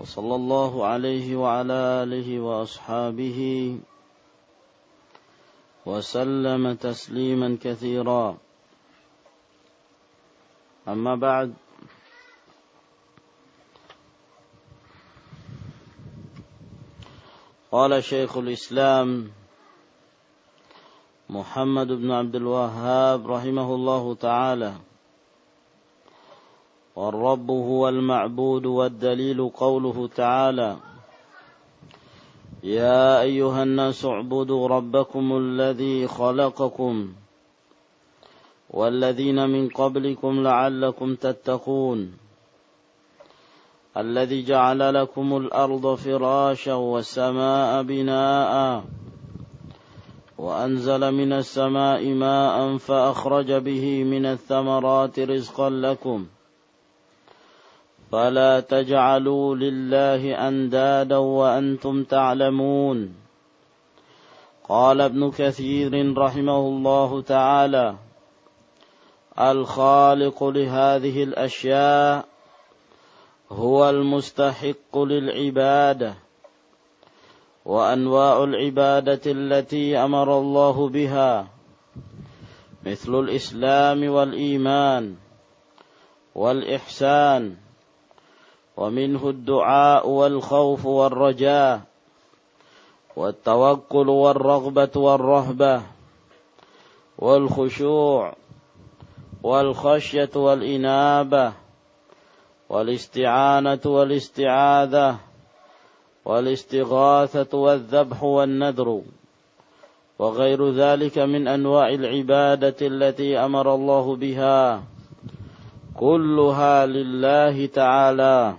وصلى الله عليه وعلى آله وأصحابه وسلم تسليما كثيرا. أما بعد قال شيخ الإسلام محمد بن عبد الوهاب رحمه الله تعالى والرب هو المعبود والدليل قوله تعالى يا أيها الناس اعبدوا ربكم الذي خلقكم والذين من قبلكم لعلكم تتقون الذي جعل لكم الأرض فراشا والسماء بناء وأنزل من السماء ماء فأخرج به من الثمرات رزقا لكم. فلا تجعلوا لله أندادا وأنتم تعلمون. قال ابن كثير رحمه الله تعالى الخالق لهذه الأشياء هو المستحق للعبادة وأنواع العبادة التي أمر الله بها مثل الإسلام والإيمان والإحسان. ومنه الدعاء والخوف والرجاء والتوكل والرغبة والرهبة والخشوع والخشية والإنابة والاستعانة والاستعاذة والاستغاثة والذبح والنذر وغير ذلك من أنواع العبادة التي أمر الله بها كلها لله تعالى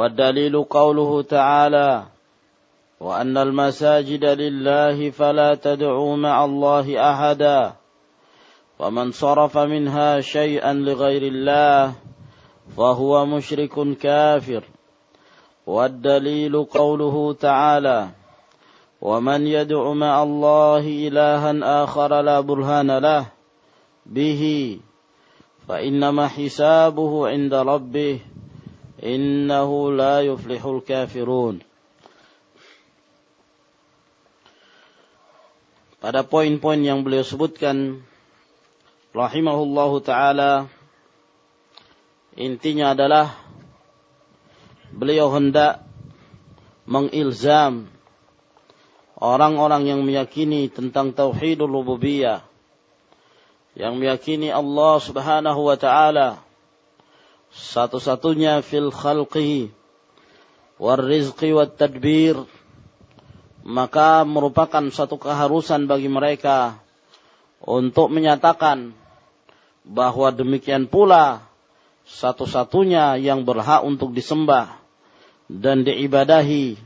والدليل قوله تعالى وأن المساجد لله فلا تدعوا مع الله أحدا ومن صرف منها شيئا لغير الله فهو مشرك كافر. والدليل قوله تعالى ومن يدع مع الله الها آخر لا برهان له به فإنما حسابه عند ربه. Innahu la yuflihul kafirun. Pada poin-poin yang beliau sebutkan rahimahullahu taala intinya adalah beliau hendak mengilzam orang-orang yang meyakini tentang tauhidul rububiyah yang meyakini Allah Subhanahu wa taala satu-satunya fil khalqi war rizqi wat tadbir maka merupakan satu keharusan bagi mereka untuk menyatakan bahwa demikian pula satu-satunya yang berhak untuk disembah dan diibadahi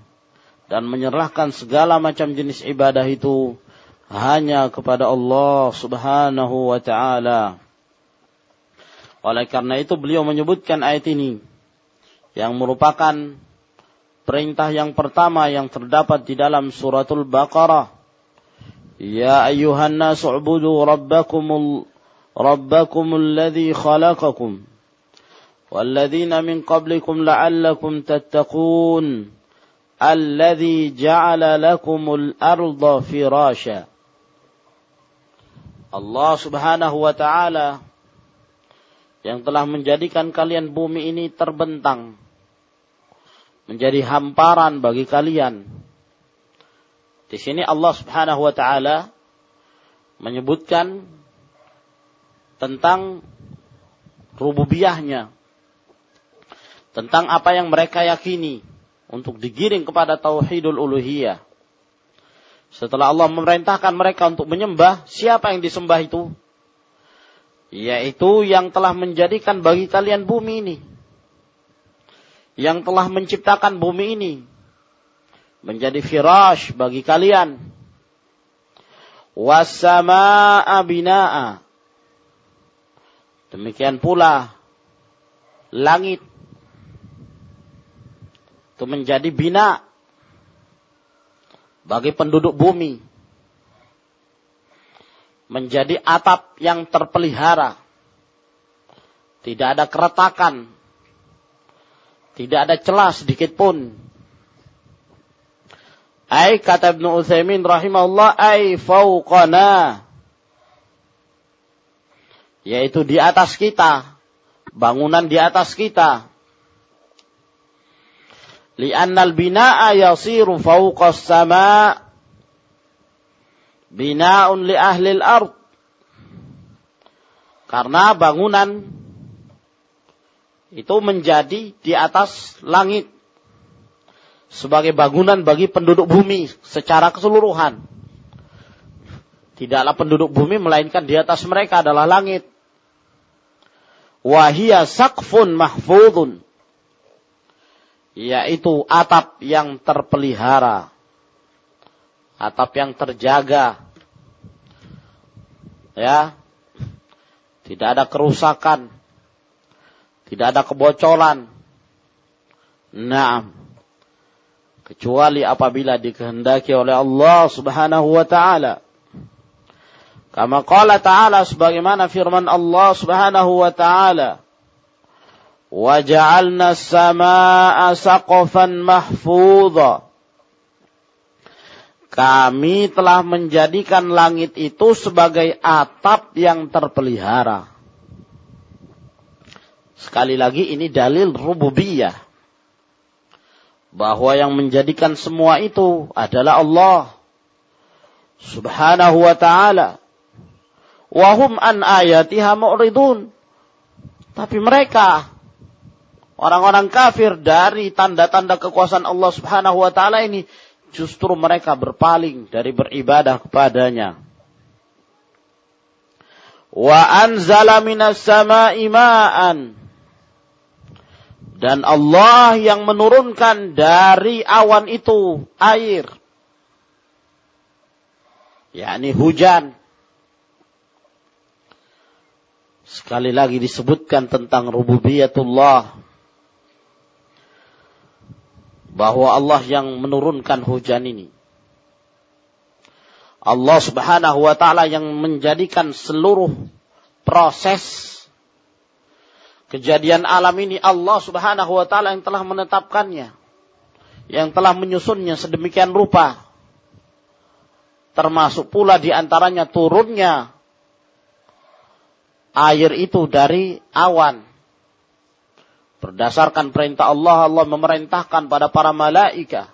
dan menyerahkan segala macam jenis ibadah itu hanya kepada Allah Subhanahu wa taala. Oleh karena itu beliau menyebutkan ayat ini yang merupakan perintah yang pertama yang terdapat di dalam suratul Baqarah. Ya ayuhan nasu ubudu rabbakumul rabbakumul ladzi khalaqakum walladzina min qablikum la'allakum tattaqun alladzi ja'ala lakumul arda firasha. Allah Subhanahu wa taala yang telah menjadikan kalian bumi ini terbentang menjadi hamparan bagi kalian. Di sini Allah Subhanahu wa taala menyebutkan tentang rububiyahnya. Tentang apa yang mereka yakini untuk digiring kepada tauhidul uluhiyah. Setelah Allah memerintahkan mereka untuk menyembah, siapa yang disembah itu? Yaitu yang telah menjadikan bagi kalian bumi ini yang telah menciptakan bumi ini menjadi firash bagi kalian. Wassama'a bina'a. Demikian pula langit itu menjadi bina bagi penduduk bumi. Menjadi atap yang terpelihara. Tidak ada keretakan. Tidak ada celah sedikit pun. Ai kata Ibnu Utsaimin rahimahullah ai fauqana. Yaitu di atas kita. Bangunan di atas kita. Li'annal bina'a yasiru fauqas sama' bina'un li ahli al-ard. Karena bangunan itu menjadi di atas langit sebagai bangunan bagi penduduk bumi secara keseluruhan. Tidaklah penduduk bumi melainkan di atas mereka adalah langit. Wahia sakfun mahfudun. Yaitu atap yang terpelihara Atap yang terjaga. Ya. Tidak ada kerusakan tidak ada kebocoran. Naam. Kecuali apabila dikehendaki oleh Allah subhanahu wa ta'ala. Kama qala ta'ala sebagaimana firman Allah subhanahu wa ta'ala. وَجَعَلْنَا السَّمَاءَ سَقْفًا مَحْفُوظًا kami telah menjadikan langit itu sebagai atap yang terpelihara. Sekali lagi ini dalil rububiyah. Bahwa yang menjadikan semua itu adalah Allah. Subhanahu wa ta'ala. Wahum an ayatiha mu'ridun. Tapi mereka, orang-orang kafir dari tanda-tanda kekuasaan Allah subhanahu wa ta'ala ini, justru mereka berpaling dari beribadah kepadanya. Wa anzala minas sama'i ma'an dan Allah yang menurunkan dari awan itu air. yakni hujan. Sekali lagi disebutkan tentang rububiyatullah. Bahwa Allah yang menurunkan hujan ini. Allah subhanahu wa ta'ala yang menjadikan seluruh proses Kejadian alam ini Allah subhanahu wa ta'ala yang telah menetapkannya. Yang telah menyusunnya sedemikian rupa. Termasuk pula di antaranya turunnya air itu dari awan. Berdasarkan perintah Allah, Allah memerintahkan pada para malaikat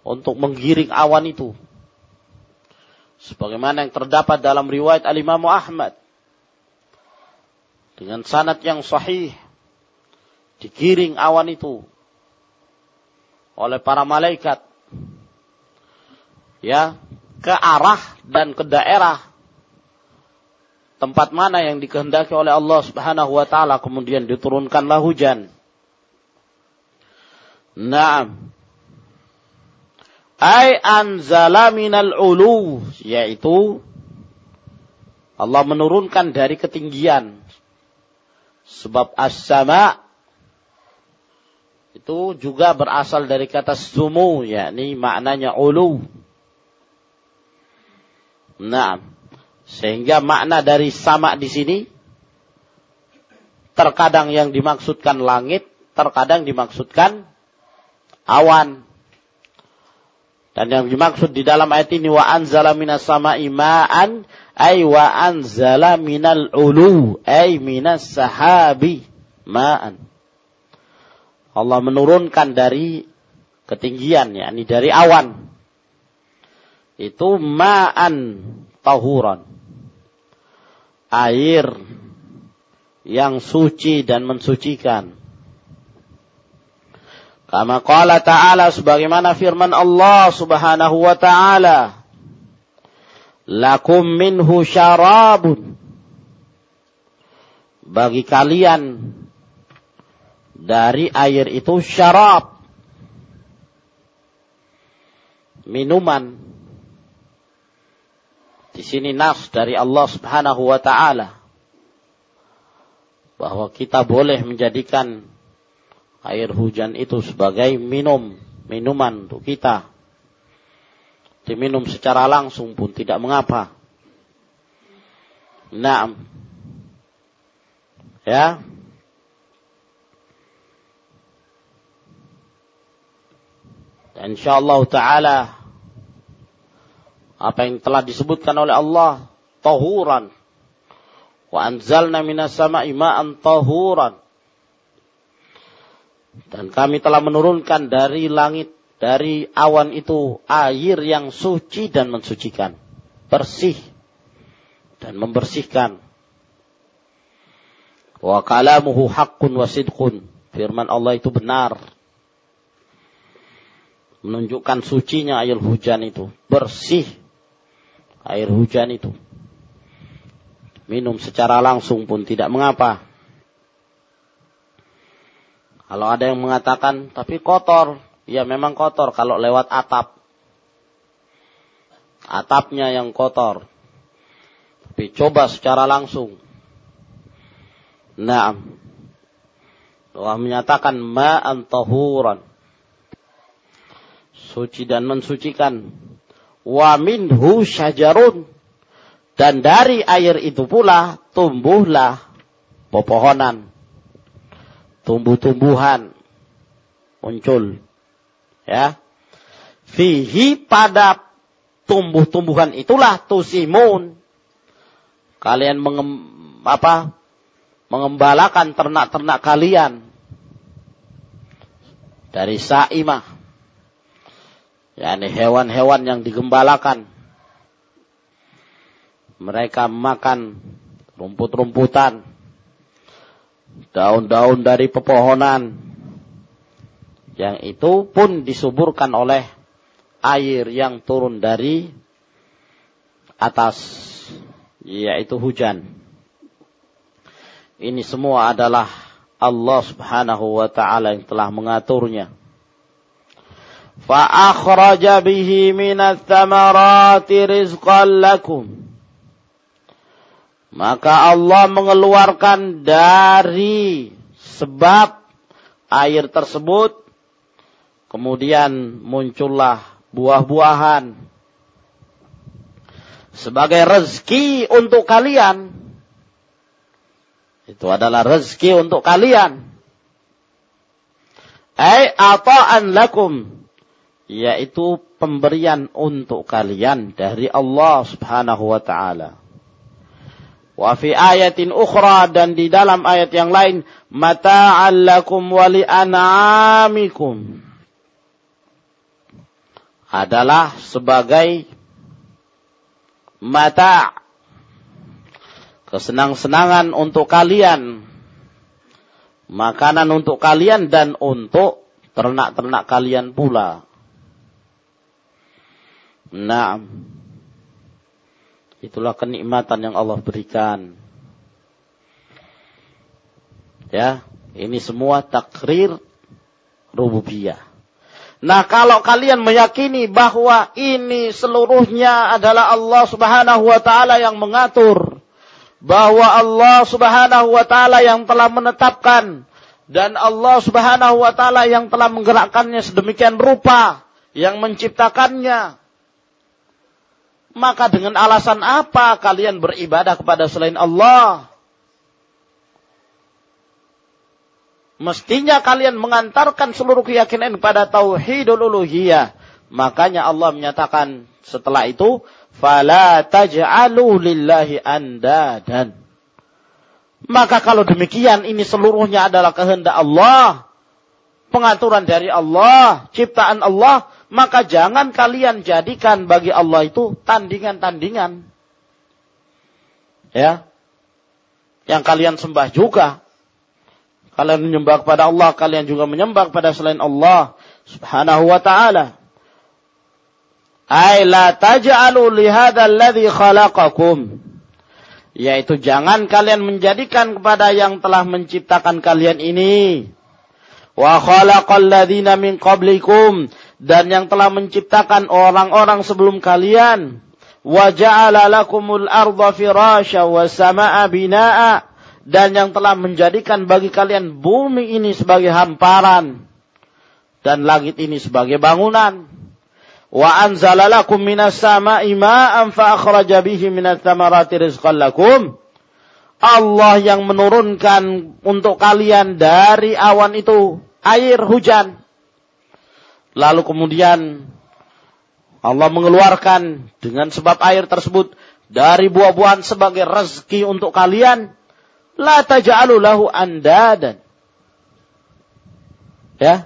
untuk menggiring awan itu. Sebagaimana yang terdapat dalam riwayat Al-Imam Ahmad dengan sanat yang sahih digiring awan itu oleh para malaikat ya ke arah dan ke daerah tempat mana yang dikehendaki oleh Allah Subhanahu wa taala kemudian diturunkanlah hujan. Naam. Ai anzala minal ulu yaitu Allah menurunkan dari ketinggian Sebab as-sama itu juga berasal dari kata sumu, yakni maknanya ulu. Nah, sehingga makna dari sama di sini terkadang yang dimaksudkan langit, terkadang dimaksudkan awan. Dan yang dimaksud di dalam ayat ini wa anzala minas sama'i ma'an ay wa anzala minal ulu ay minas sahabi ma'an. Allah menurunkan dari ketinggian yakni dari awan. Itu ma'an tahuran. Air yang suci dan mensucikan. Kama qala ta'ala sebagaimana firman Allah subhanahu wa ta'ala. Lakum minhu syarabun. Bagi kalian dari air itu syarab. Minuman. Di sini nas dari Allah Subhanahu wa taala bahwa kita boleh menjadikan air hujan itu sebagai minum, minuman untuk kita. Diminum secara langsung pun tidak mengapa. Nah, ya, Dan insyaallah taala apa yang telah disebutkan oleh Allah tahuran. Wa anzalna minas sama'i ma'an tahuran. Dan kami telah menurunkan dari langit dari awan itu air yang suci dan mensucikan bersih dan membersihkan. Wa kalamuhu haqqun wa sidqun. Firman Allah itu benar. Menunjukkan sucinya air hujan itu, bersih air hujan itu. Minum secara langsung pun tidak mengapa. Kalau ada yang mengatakan, tapi kotor. Ya memang kotor kalau lewat atap. Atapnya yang kotor. Tapi coba secara langsung. Nah, Allah menyatakan ma'an tahuran suci dan mensucikan. Wa minhu syajarun. Dan dari air itu pula tumbuhlah pepohonan. Tumbuh-tumbuhan muncul. Ya. Fihi pada tumbuh-tumbuhan itulah tusimun. Kalian mengem, apa, mengembalakan ternak-ternak kalian. Dari sa'imah yakni hewan-hewan yang digembalakan. Mereka makan rumput-rumputan, daun-daun dari pepohonan, yang itu pun disuburkan oleh air yang turun dari atas, yaitu hujan. Ini semua adalah Allah subhanahu wa ta'ala yang telah mengaturnya. فأخرج به من الثمرات رزقا لكم maka Allah mengeluarkan dari sebab air tersebut kemudian muncullah buah-buahan sebagai rezeki untuk kalian itu adalah rezeki untuk kalian ay ata'an lakum yaitu pemberian untuk kalian dari Allah Subhanahu wa taala. Wa fi ayatin ukhra dan di dalam ayat yang lain mata'al lakum wa li an'amikum adalah sebagai mata kesenang-senangan untuk kalian makanan untuk kalian dan untuk ternak-ternak kalian pula Nah, itulah kenikmatan yang Allah berikan. Ya, ini semua takrir rububiyah. Nah, kalau kalian meyakini bahwa ini seluruhnya adalah Allah Subhanahu wa taala yang mengatur, bahwa Allah Subhanahu wa taala yang telah menetapkan dan Allah Subhanahu wa taala yang telah menggerakkannya sedemikian rupa, yang menciptakannya, maka dengan alasan apa kalian beribadah kepada selain Allah? Mestinya kalian mengantarkan seluruh keyakinan kepada tauhidul uluhiyah. Makanya Allah menyatakan setelah itu, "Fala taj'alu lillahi andadan." Maka kalau demikian ini seluruhnya adalah kehendak Allah, pengaturan dari Allah, ciptaan Allah, maka jangan kalian jadikan bagi Allah itu tandingan-tandingan. Ya. Yang kalian sembah juga. Kalian menyembah kepada Allah, kalian juga menyembah kepada selain Allah Subhanahu wa taala. Ai la taj'alu li hadzal ladzi khalaqakum. Yaitu jangan kalian menjadikan kepada yang telah menciptakan kalian ini wa khalaqal ladzina min qablikum dan yang telah menciptakan orang-orang sebelum kalian. Wa ja'ala lakumul arda dan yang telah menjadikan bagi kalian bumi ini sebagai hamparan. Dan langit ini sebagai bangunan. Wa anzala lakum minas samaa'i ma'an bihi lakum. Allah yang menurunkan untuk kalian dari awan itu air hujan. Lalu kemudian Allah mengeluarkan dengan sebab air tersebut dari buah-buahan sebagai rezeki untuk kalian. La taj'alu lahu andadan. Ya.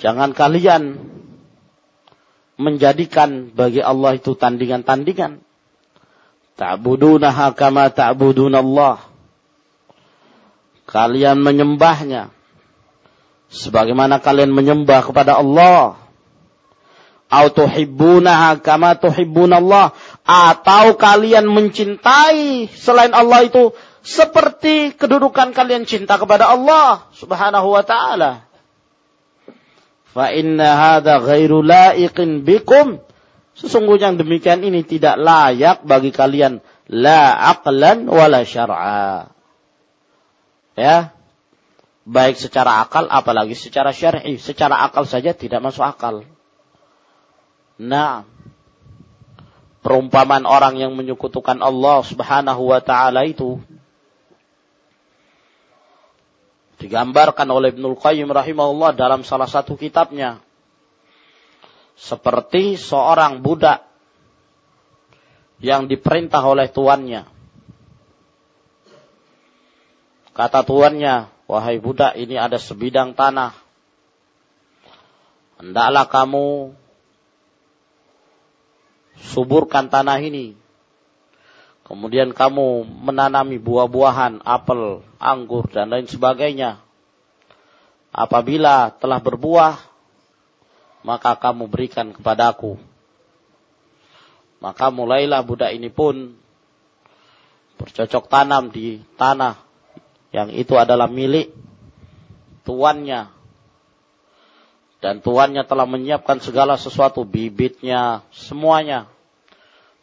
Jangan kalian menjadikan bagi Allah itu tandingan-tandingan. Ta'budunaha kama ta'budunallah. Kalian menyembahnya. Sebagaimana kalian menyembah kepada Allah. Autuhibbunaha kama tuhibbunallah. Atau kalian mencintai selain Allah itu seperti kedudukan kalian cinta kepada Allah subhanahu wa ta'ala. Fa inna hadha ghairu la'iqin bikum Sesungguhnya yang demikian ini tidak layak bagi kalian la aqlan wala syar'a. Ya. Baik secara akal apalagi secara syar'i. Secara akal saja tidak masuk akal. Nah, perumpamaan orang yang menyekutukan Allah Subhanahu wa taala itu digambarkan oleh Ibnul Qayyim rahimahullah dalam salah satu kitabnya seperti seorang budak yang diperintah oleh tuannya. Kata tuannya, wahai budak ini ada sebidang tanah. Hendaklah kamu suburkan tanah ini. Kemudian kamu menanami buah-buahan, apel, anggur, dan lain sebagainya. Apabila telah berbuah, maka kamu berikan kepadaku. Maka mulailah budak ini pun bercocok tanam di tanah yang itu adalah milik tuannya. Dan tuannya telah menyiapkan segala sesuatu, bibitnya, semuanya.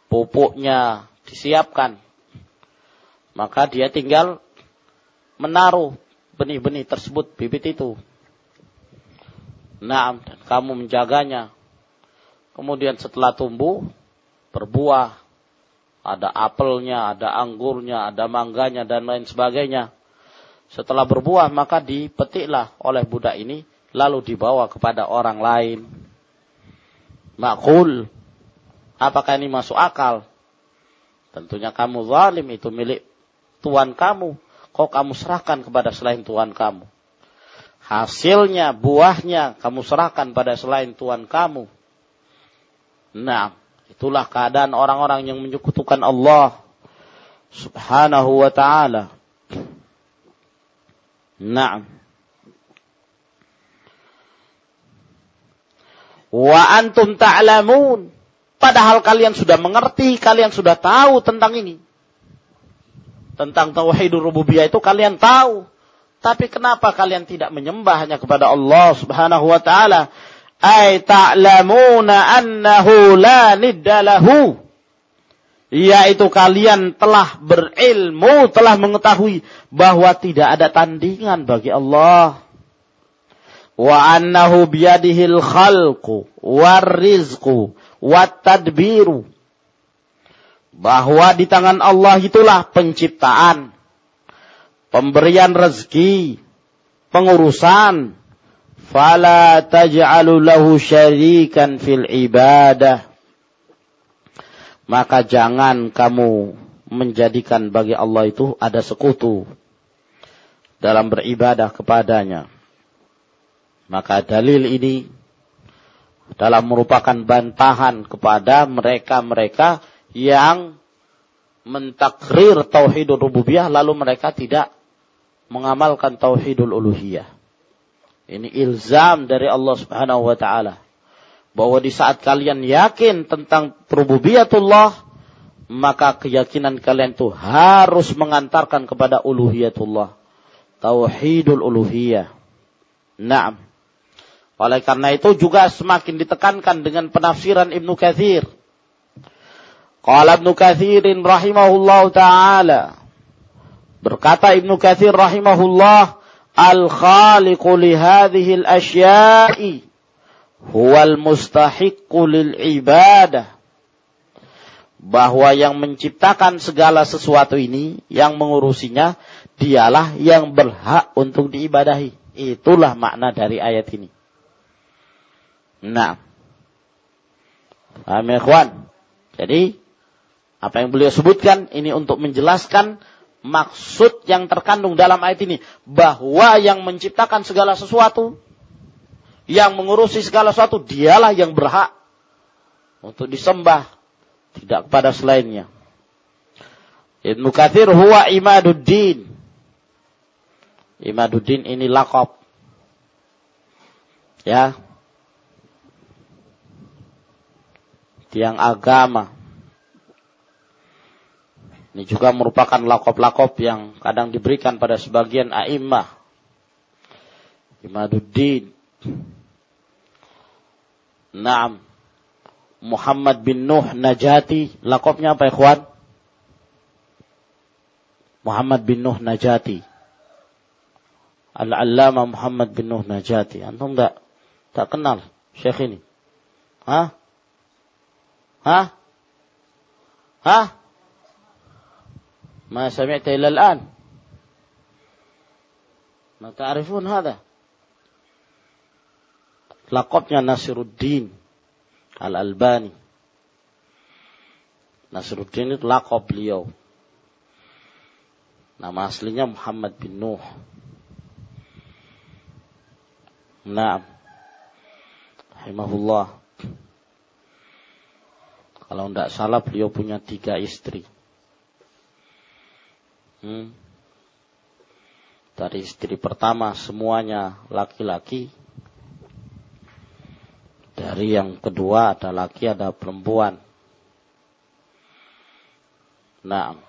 Pupuknya disiapkan. Maka dia tinggal menaruh benih-benih tersebut, bibit itu Naam, dan kamu menjaganya. Kemudian setelah tumbuh, berbuah. Ada apelnya, ada anggurnya, ada mangganya, dan lain sebagainya. Setelah berbuah, maka dipetiklah oleh budak ini, lalu dibawa kepada orang lain. Makul. Apakah ini masuk akal? Tentunya kamu zalim, itu milik tuan kamu. Kok kamu serahkan kepada selain tuan kamu? hasilnya, buahnya kamu serahkan pada selain Tuhan kamu. Nah, itulah keadaan orang-orang yang menyekutukan Allah subhanahu wa ta'ala. Nah. Wa antum ta'lamun. Padahal kalian sudah mengerti, kalian sudah tahu tentang ini. Tentang tauhidur rububiyah itu kalian tahu. Tapi kenapa kalian tidak menyembah hanya kepada Allah Subhanahu wa taala? Ai ta'lamuna annahu la niddalahu. Yaitu kalian telah berilmu, telah mengetahui bahwa tidak ada tandingan bagi Allah. Wa annahu biyadihil khalqu warizqu wat tadbiru. Bahwa di tangan Allah itulah penciptaan, pemberian rezeki, pengurusan. Fala taj'alu lahu syarikan fil ibadah. Maka jangan kamu menjadikan bagi Allah itu ada sekutu dalam beribadah kepadanya. Maka dalil ini dalam merupakan bantahan kepada mereka-mereka yang mentakrir tauhidul rububiyah lalu mereka tidak mengamalkan tauhidul uluhiyah. Ini ilzam dari Allah Subhanahu wa taala bahwa di saat kalian yakin tentang rububiyatullah maka keyakinan kalian itu harus mengantarkan kepada uluhiyatullah, tauhidul uluhiyah. Naam. Oleh karena itu juga semakin ditekankan dengan penafsiran Ibnu Katsir. Qala Ibnu Katsirin rahimahullah taala. Berkata Ibnu Katsir rahimahullah, "Al-khaliqu li hadhihi al-asya'i huwa al-mustahiqqu lil ibadah." Bahwa yang menciptakan segala sesuatu ini, yang mengurusinya, dialah yang berhak untuk diibadahi. Itulah makna dari ayat ini. Nah. Paham ya? Jadi, apa yang beliau sebutkan ini untuk menjelaskan maksud yang terkandung dalam ayat ini. Bahwa yang menciptakan segala sesuatu, yang mengurusi segala sesuatu, dialah yang berhak untuk disembah. Tidak kepada selainnya. Ibnu Kathir huwa imaduddin. Imaduddin ini lakop. Ya, tiang agama. Ini juga merupakan lakop-lakop yang kadang diberikan pada sebagian a'immah. Imaduddin. Naam. Muhammad bin Nuh Najati. Lakopnya apa ikhwan? Muhammad bin Nuh Najati. Al-Allama Muhammad bin Nuh Najati. Antum tak, tak kenal syekh ini? Hah? Hah? Hah? Ma sami'ta ilal an? Ma ta'arifun hadha? lakopnya Nasiruddin Al-Albani. Nasiruddin itu lakop beliau. Nama aslinya Muhammad bin Nuh. Naam. Alhamdulillah. Kalau tidak salah beliau punya tiga istri. Hmm. Dari istri pertama semuanya laki-laki. Dari yang kedua ada laki ada perempuan. Nah.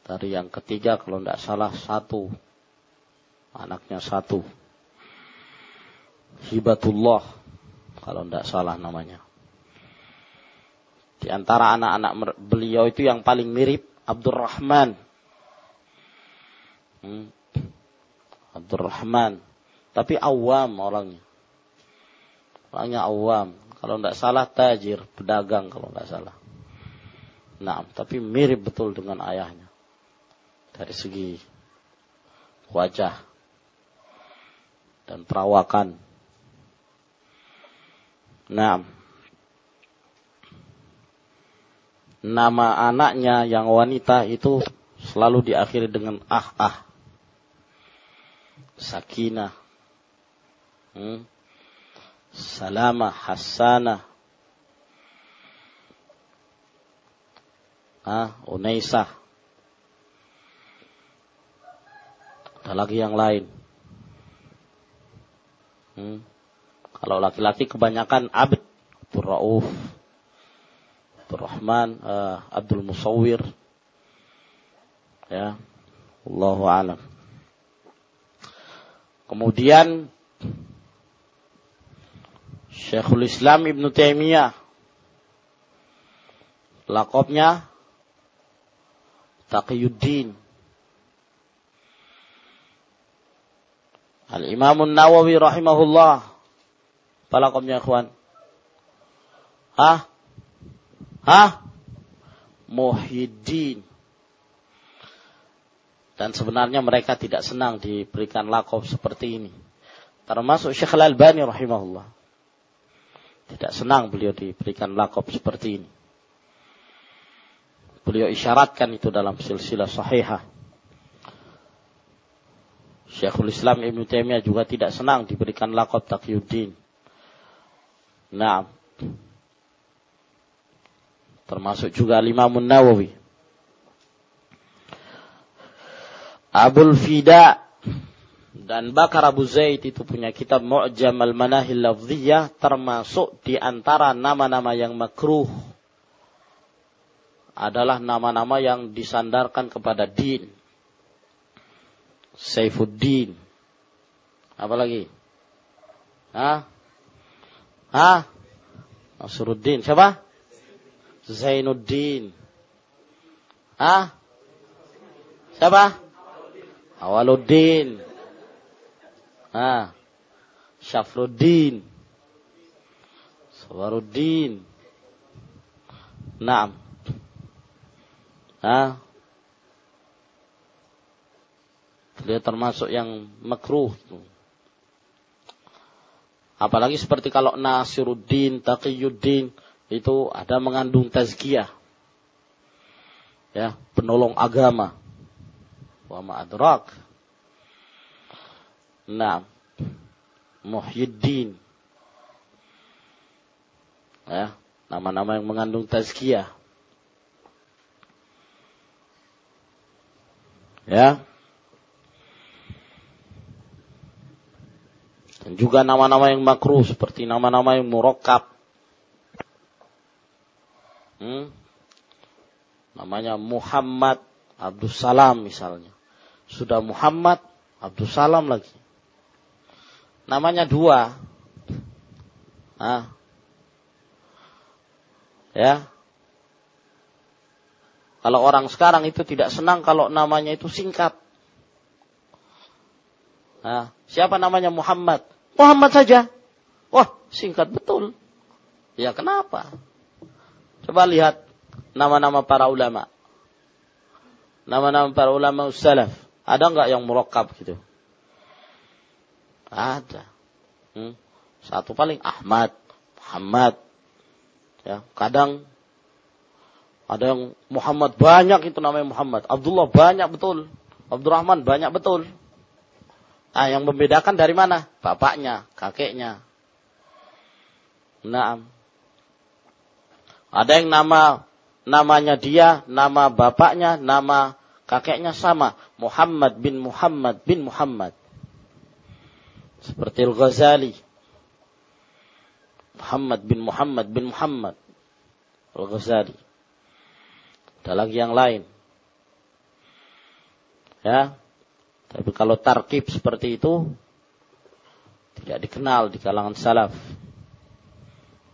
Dari yang ketiga kalau tidak salah satu. Anaknya satu. Hibatullah kalau tidak salah namanya. Di antara anak-anak beliau itu yang paling mirip Abdurrahman. Hmm. Abdurrahman. Tapi awam orangnya. Orangnya awam. Kalau tidak salah tajir, pedagang kalau tidak salah. Nah, tapi mirip betul dengan ayahnya. Dari segi wajah dan perawakan. Nah, nama anaknya yang wanita itu selalu diakhiri dengan ah ah. Sakinah. Hmm. Salama Hasanah. Ah, Unaisah. Ada lagi yang lain. Hmm. Kalau laki-laki kebanyakan Abd, Abdul Rauf, Abdul Rahman, uh, Abdul Musawir. Ya. Allahu alam. Kemudian Syekhul Islam Ibn Taimiyah lakopnya Taqiyuddin Al-Imam Nawawi rahimahullah Palakomnya ikhwan. Hah? Hah? Muhyiddin. Dan sebenarnya mereka tidak senang diberikan lakob seperti ini. Termasuk Syekh Al-Albani rahimahullah. Tidak senang beliau diberikan lakob seperti ini. Beliau isyaratkan itu dalam silsilah sahihah. Syekhul Islam Ibn Taimiyah juga tidak senang diberikan lakob Taqiyuddin. Nah, termasuk juga Imam Nawawi. Abul Fida dan Bakar Abu Zaid itu punya kitab Mu'jam al-Manahil Lafziyah termasuk di antara nama-nama yang makruh adalah nama-nama yang disandarkan kepada din. Saifuddin Apa lagi? Hah? Hah? Nasruddin. Siapa? Zainuddin. Hah? Siapa? Awaluddin. Ah. Syafruddin. Sawaruddin. Naam. Ah. Dia termasuk yang makruh. Apalagi seperti kalau Nasiruddin, Taqiyuddin itu ada mengandung tazkiyah. Ya, penolong agama. Wa ma'adrak. Nah, Muhyiddin. Ya, nama-nama yang mengandung tazkiyah. Ya. Dan juga nama-nama yang makruh seperti nama-nama yang murakkab. Hmm? Namanya Muhammad Abdus Salam misalnya. Sudah Muhammad Abdus Salam lagi namanya dua. Nah. Ya. Kalau orang sekarang itu tidak senang kalau namanya itu singkat. Nah, siapa namanya Muhammad? Muhammad saja. Wah, singkat betul. Ya kenapa? Coba lihat nama-nama para ulama. Nama-nama para ulama salaf. Ada nggak yang murakab gitu? Ada. Hmm. Satu paling Ahmad, Muhammad. Ya, kadang ada yang Muhammad banyak itu namanya Muhammad. Abdullah banyak betul. Abdurrahman banyak betul. Nah, yang membedakan dari mana? Bapaknya, kakeknya. Nah, ada yang nama namanya dia, nama bapaknya, nama kakeknya sama. Muhammad bin Muhammad bin Muhammad. Seperti Al-Ghazali. Muhammad bin Muhammad bin Muhammad. Al-Ghazali. Ada lagi yang lain. Ya. Tapi kalau tarkib seperti itu tidak dikenal di kalangan salaf.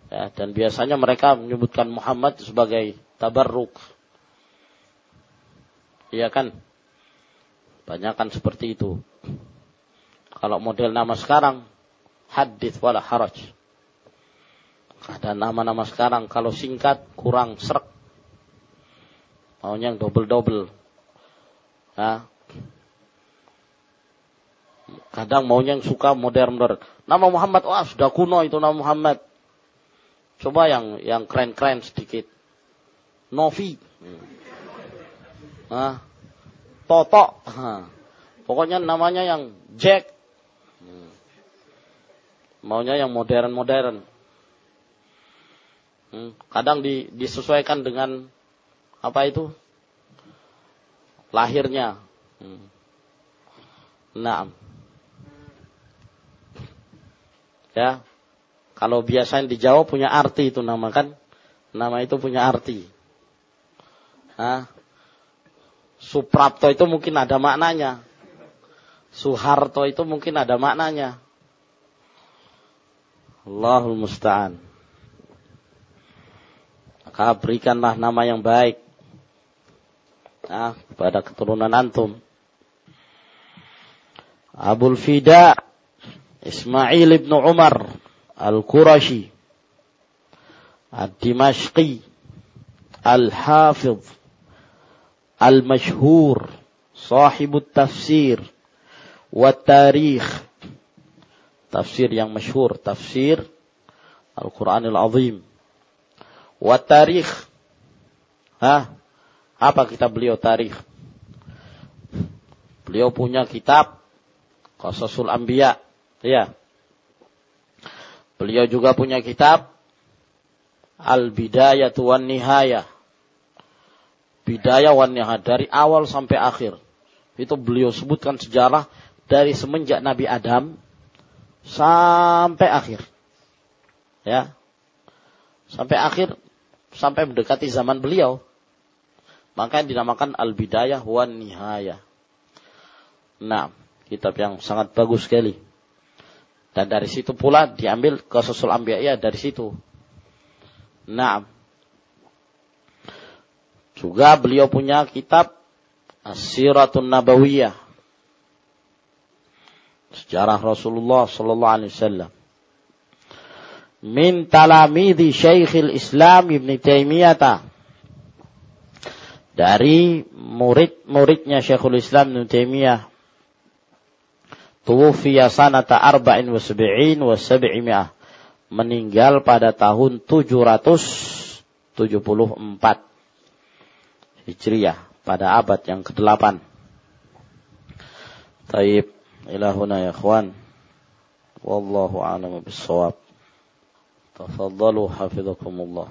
Ya, dan biasanya mereka menyebutkan Muhammad sebagai tabarruk. Iya kan? Banyak kan seperti itu. Kalau model nama sekarang, hadith wala haraj. Ada nama-nama sekarang, kalau singkat kurang serak. Maunya yang double-double. Ya. Kadang maunya yang suka modern-modern. Nama Muhammad, wah sudah kuno itu nama Muhammad. Coba yang yang keren-keren sedikit. Novi. Nah, Toto. Nah, pokoknya namanya yang Jack, Maunya yang modern-modern. Hmm, kadang di, disesuaikan dengan apa itu? Lahirnya. Hmm. Nah. Ya. Kalau biasanya di Jawa punya arti itu nama kan? Nama itu punya arti. Hah? Suprapto itu mungkin ada maknanya. Suharto itu mungkin ada maknanya. Allahul Musta'an. Maka berikanlah nama yang baik nah, kepada keturunan antum. Abul Fida Ismail ibn Umar Al-Qurashi Al-Dimashqi Al-Hafidh Al-Mashhur Sahibut Tafsir Wa-Tarikh tafsir yang masyhur, tafsir Al-Qur'anil Azim. Wa tarikh. Hah? Apa kitab beliau tarikh? Beliau punya kitab Qasasul Anbiya. Ya. Beliau juga punya kitab Al-Bidayah wan Nihayah. Bidayah wan Nihayah dari awal sampai akhir. Itu beliau sebutkan sejarah dari semenjak Nabi Adam sampai akhir. Ya. Sampai akhir sampai mendekati zaman beliau. Maka yang dinamakan Al-Bidayah wan Nihayah. Nah, kitab yang sangat bagus sekali. Dan dari situ pula diambil Qasasul Anbiya ya dari situ. Nah. Juga beliau punya kitab As-Siratun Nabawiyah. Sejarah Rasulullah sallallahu alaihi wasallam. Min talamidi Syekhul Islam Ibn Taimiyah dari murid-muridnya Syekhul Islam Ibn Taimiyah Tuwfiya sanata arba'in wa sab'in wa sab'imi'ah. Meninggal pada tahun 774 Hijriah pada abad yang ke-8. Taib إلى هنا يا إخوان. والله أعلم بالصواب. تفضلوا حفظكم الله.